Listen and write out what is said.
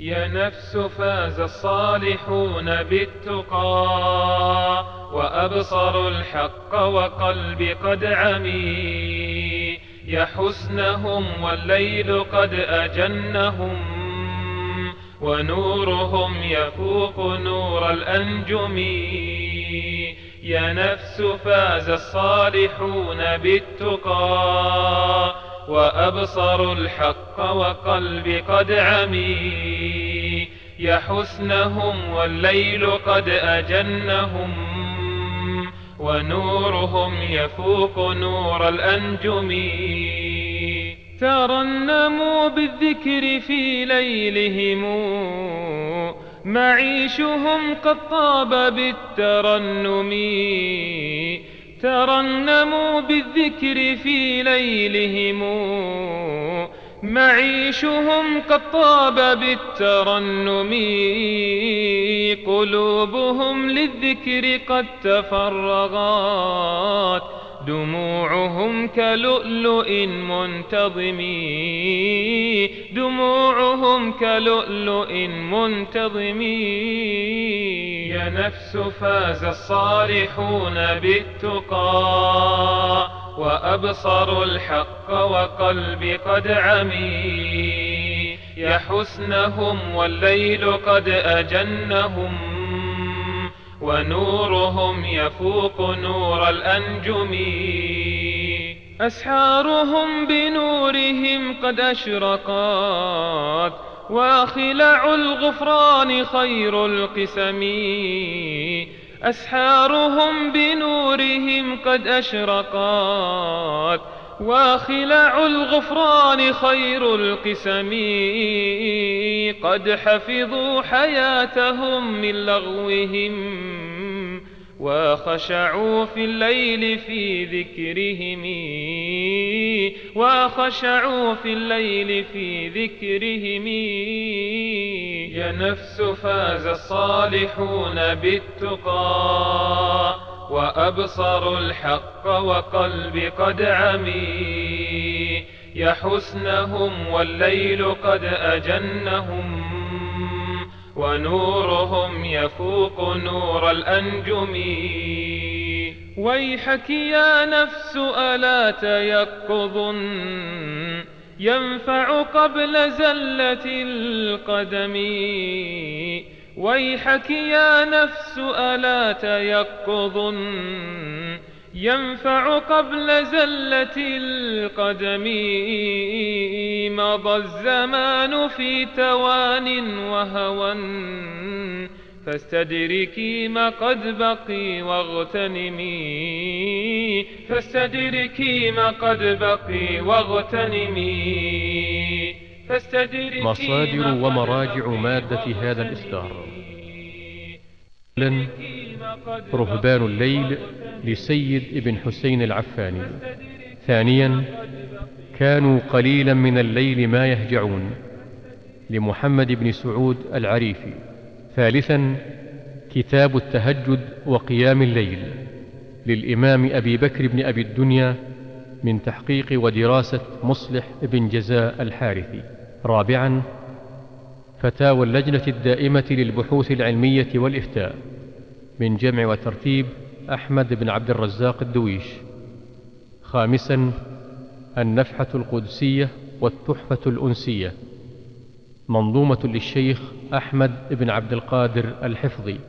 يا نفس فاز الصالحون بالتقى وأبصروا الحق وقلب قد عمي. يا حسنهم والليل قد أجنهم ونورهم يفوق نور الأنجم. يا نفس فاز الصالحون بالتقى وأبصروا الحق وقلب قد عمي. يا حسنهم والليل قد أجنهم ونورهم يفوق نور الأنجم. ترنموا بالذكر في ليلهم معيشهم قد طاب بالترنم. ترنموا بالذكر في ليلهم معيشهم قد طاب بالترنم. قلوبهم للذكر قد تفرغت. دموعهم كلؤلؤ منتظم. دموعهم كلؤلؤ منتظم. يا نفس فاز الصالحون بالتقى. وأبصروا الحق وقلب قد عمي. يا حسنهم والليل قد أجنهم ونورهم يفوق نور الأنجم. أسحارهم بنورهم قد أشرقت وخلع الغفران خير القسم. أسحارهم بنورهم قد أشرقت وخلع الغفران خير القسم. قد حفظوا حياتهم من لغوهم وخشعوا في الليل في ذكرهم. وخشعوا في الليل في ذكرهم. يا نفس فاز الصالحون بالتقى وأبصروا الحق وقلب قد عمي. يا حسنهم والليل قد أجنهم ونورهم يفوق نور الأنجم. ويحك يا نفس ألا تيقظ ينفع قبل زلة القدم ويحك يا نفس ألا تيقظ ينفع قبل زلة القدم مضى الزمان في توان وهوى فاستدركي ما قد بقي واغتنمي. فاستدركي ما قد بقي واغتنمي. فاستدركي مصادر ومراجع مادة هذا الإصدار. رهبان الليل لسيد ابن حسين العفاني. ثانيا كانوا قليلا من الليل ما يهجعون لمحمد بن سعود العريفي. ثالثا كتاب التهجد وقيام الليل للإمام أبي بكر بن أبي الدنيا من تحقيق ودراسة مصلح بن جزاء الحارثي. رابعا فتاوى اللجنة الدائمة للبحوث العلمية والإفتاء من جمع وترتيب أحمد بن عبد الرزاق الدويش. خامسا النفحة القدسية والتحفة الأنسية. منظومة للشيخ أحمد بن عبد القادر الحفظي.